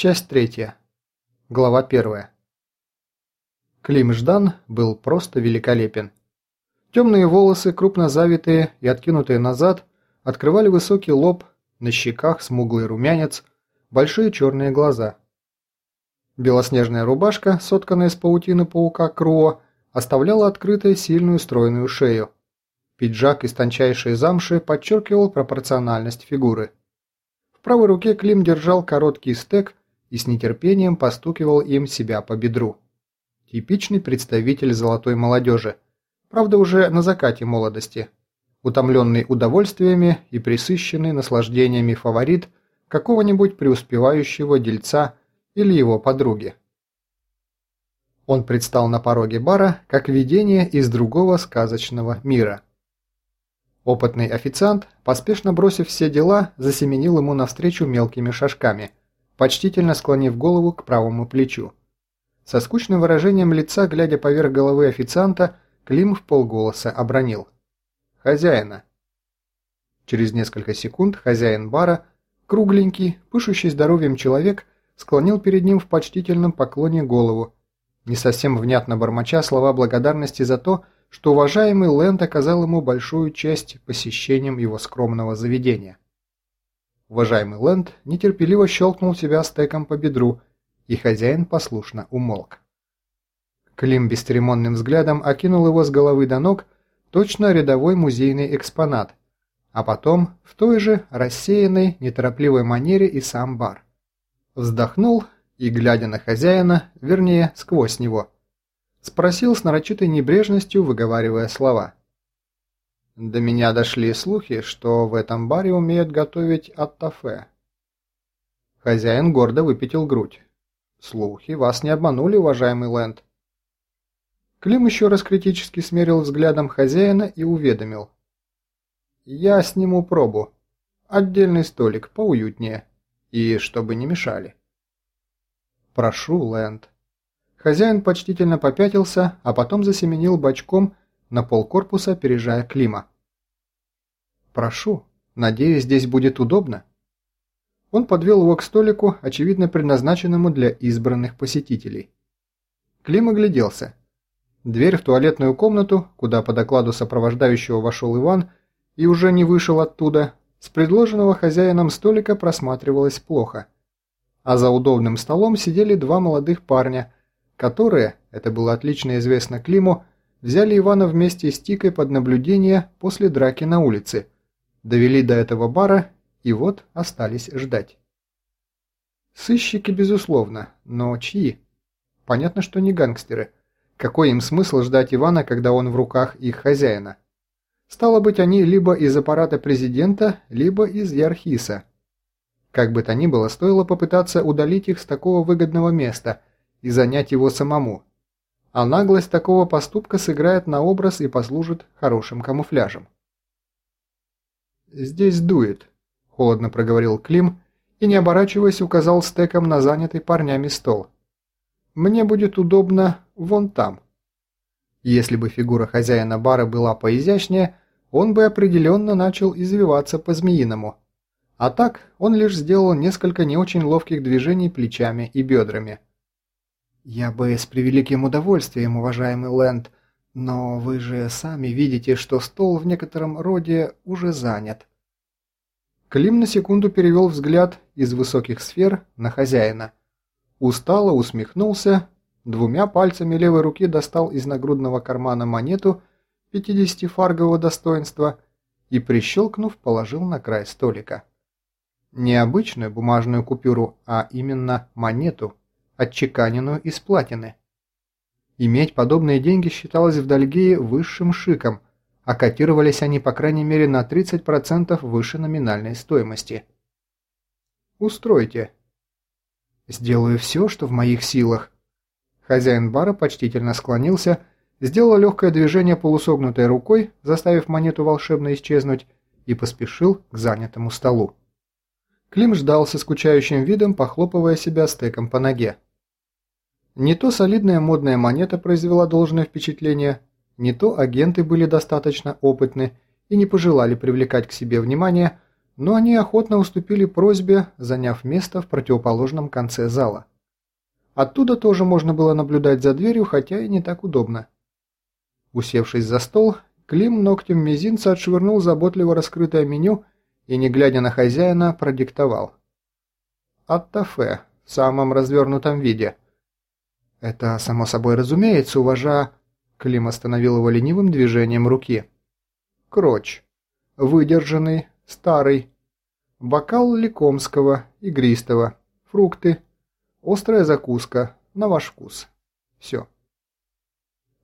Часть третья. Глава первая. Клим Ждан был просто великолепен. Темные волосы, крупно завитые и откинутые назад, открывали высокий лоб, на щеках смуглый румянец, большие черные глаза. Белоснежная рубашка, сотканная из паутины паука Круо, оставляла открытой сильную стройную шею. Пиджак из тончайшей замши подчеркивал пропорциональность фигуры. В правой руке Клим держал короткий стек и с нетерпением постукивал им себя по бедру. Типичный представитель золотой молодежи, правда уже на закате молодости, утомленный удовольствиями и присыщенный наслаждениями фаворит какого-нибудь преуспевающего дельца или его подруги. Он предстал на пороге бара как видение из другого сказочного мира. Опытный официант, поспешно бросив все дела, засеменил ему навстречу мелкими шажками – почтительно склонив голову к правому плечу. Со скучным выражением лица, глядя поверх головы официанта, Клим в полголоса обронил. «Хозяина». Через несколько секунд хозяин бара, кругленький, пышущий здоровьем человек, склонил перед ним в почтительном поклоне голову, не совсем внятно бормоча слова благодарности за то, что уважаемый Лэнд оказал ему большую честь посещением его скромного заведения. Уважаемый Лэнд нетерпеливо щелкнул себя стеком по бедру, и хозяин послушно умолк. Клим бесцеремонным взглядом окинул его с головы до ног, точно рядовой музейный экспонат, а потом в той же рассеянной, неторопливой манере и сам бар. Вздохнул и, глядя на хозяина, вернее, сквозь него, спросил с нарочитой небрежностью, выговаривая слова – до меня дошли слухи, что в этом баре умеют готовить аттафе. Хозяин гордо выпятил грудь. Слухи вас не обманули, уважаемый Лэнд. Клим еще раз критически смерил взглядом хозяина и уведомил. «Я сниму пробу. Отдельный столик, поуютнее. И чтобы не мешали». «Прошу, Лэнд». Хозяин почтительно попятился, а потом засеменил бочком, на полкорпуса опережая Клима. «Прошу, надеюсь, здесь будет удобно». Он подвел его к столику, очевидно предназначенному для избранных посетителей. Клим огляделся. Дверь в туалетную комнату, куда по докладу сопровождающего вошел Иван и уже не вышел оттуда, с предложенного хозяином столика просматривалась плохо. А за удобным столом сидели два молодых парня, которые, это было отлично известно Климу, взяли Ивана вместе с Тикой под наблюдение после драки на улице, довели до этого бара и вот остались ждать. Сыщики, безусловно, но чьи? Понятно, что не гангстеры. Какой им смысл ждать Ивана, когда он в руках их хозяина? Стало быть, они либо из аппарата президента, либо из Ярхиса. Как бы то ни было, стоило попытаться удалить их с такого выгодного места и занять его самому – а наглость такого поступка сыграет на образ и послужит хорошим камуфляжем. «Здесь дует», – холодно проговорил Клим и, не оборачиваясь, указал стеком на занятый парнями стол. «Мне будет удобно вон там». Если бы фигура хозяина бара была поизящнее, он бы определенно начал извиваться по-змеиному. А так он лишь сделал несколько не очень ловких движений плечами и бедрами – «Я бы с превеликим удовольствием, уважаемый Лэнд, но вы же сами видите, что стол в некотором роде уже занят». Клим на секунду перевел взгляд из высоких сфер на хозяина. Устало усмехнулся, двумя пальцами левой руки достал из нагрудного кармана монету 50-фаргового достоинства и, прищелкнув, положил на край столика. Не обычную бумажную купюру, а именно монету – отчеканенную из платины. Иметь подобные деньги считалось в Дальгее высшим шиком, а котировались они по крайней мере на 30% выше номинальной стоимости. «Устройте». «Сделаю все, что в моих силах». Хозяин бара почтительно склонился, сделал легкое движение полусогнутой рукой, заставив монету волшебно исчезнуть, и поспешил к занятому столу. Клим ждал со скучающим видом, похлопывая себя стеком по ноге. Не то солидная модная монета произвела должное впечатление, не то агенты были достаточно опытны и не пожелали привлекать к себе внимание, но они охотно уступили просьбе, заняв место в противоположном конце зала. Оттуда тоже можно было наблюдать за дверью, хотя и не так удобно. Усевшись за стол, Клим ногтем мизинца отшвырнул заботливо раскрытое меню и, не глядя на хозяина, продиктовал. «Аттафе, в самом развернутом виде». «Это, само собой разумеется, уважа...» Клим остановил его ленивым движением руки. «Кроч. Выдержанный, старый. Бокал Лекомского, игристого. Фрукты. Острая закуска. На ваш вкус. Все».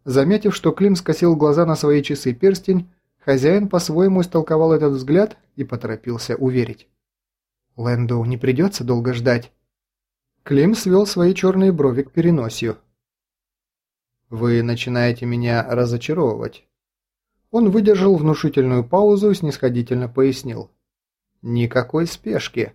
Заметив, что Клим скосил глаза на свои часы-перстень, хозяин по-своему истолковал этот взгляд и поторопился уверить. «Лэнду не придется долго ждать». Клим свел свои черные брови к переносию. «Вы начинаете меня разочаровывать». Он выдержал внушительную паузу и снисходительно пояснил. «Никакой спешки.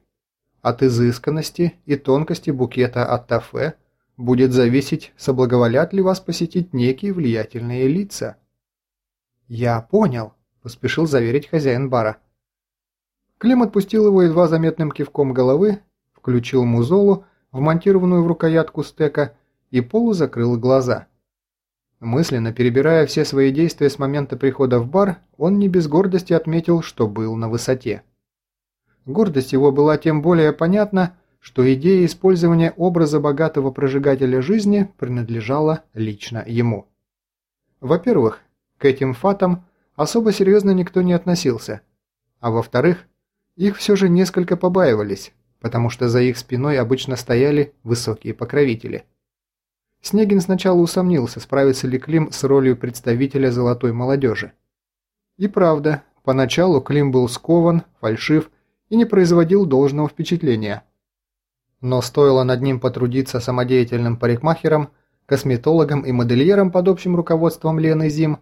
От изысканности и тонкости букета от тафе – будет зависеть, соблаговолят ли вас посетить некие влиятельные лица». «Я понял», – поспешил заверить хозяин бара. Клим отпустил его едва заметным кивком головы, включил музолу, вмонтированную в рукоятку стека, и полузакрыл глаза. Мысленно перебирая все свои действия с момента прихода в бар, он не без гордости отметил, что был на высоте. Гордость его была тем более понятна, что идея использования образа богатого прожигателя жизни принадлежала лично ему. Во-первых, к этим фатам особо серьезно никто не относился, а во-вторых, их все же несколько побаивались, потому что за их спиной обычно стояли высокие покровители. Снегин сначала усомнился, справится ли Клим с ролью представителя золотой молодежи. И правда, поначалу Клим был скован, фальшив и не производил должного впечатления – но стоило над ним потрудиться самодеятельным парикмахером, косметологом и модельером под общим руководством Лены Зим,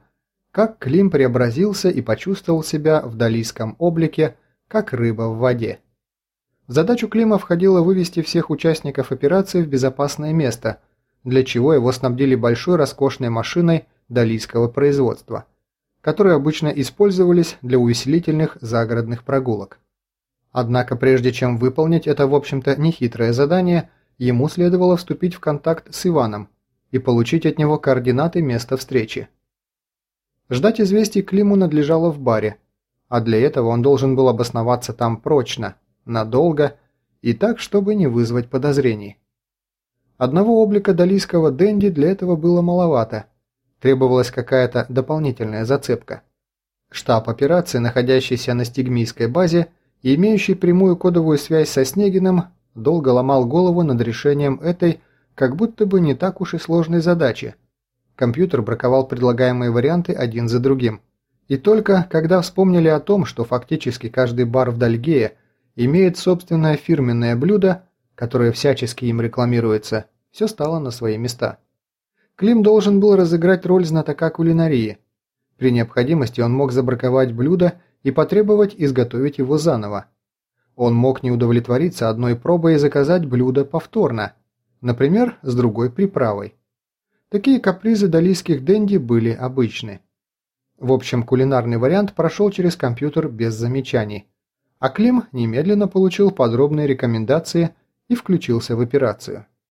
как Клим преобразился и почувствовал себя в далийском облике, как рыба в воде. В задачу Клима входило вывести всех участников операции в безопасное место, для чего его снабдили большой роскошной машиной далийского производства, которые обычно использовались для увеселительных загородных прогулок. Однако прежде чем выполнить это, в общем-то, нехитрое задание, ему следовало вступить в контакт с Иваном и получить от него координаты места встречи. Ждать известий Климу надлежало в баре, а для этого он должен был обосноваться там прочно, надолго и так, чтобы не вызвать подозрений. Одного облика далийского Дэнди для этого было маловато, требовалась какая-то дополнительная зацепка. Штаб операции, находящийся на стигмийской базе, и имеющий прямую кодовую связь со Снегиным, долго ломал голову над решением этой, как будто бы не так уж и сложной задачи. Компьютер браковал предлагаемые варианты один за другим. И только когда вспомнили о том, что фактически каждый бар в Дальгее имеет собственное фирменное блюдо, которое всячески им рекламируется, все стало на свои места. Клим должен был разыграть роль знатока кулинарии. При необходимости он мог забраковать блюдо и потребовать изготовить его заново. Он мог не удовлетвориться одной пробой и заказать блюдо повторно, например, с другой приправой. Такие капризы далийских денди были обычны. В общем, кулинарный вариант прошел через компьютер без замечаний, а Клим немедленно получил подробные рекомендации и включился в операцию.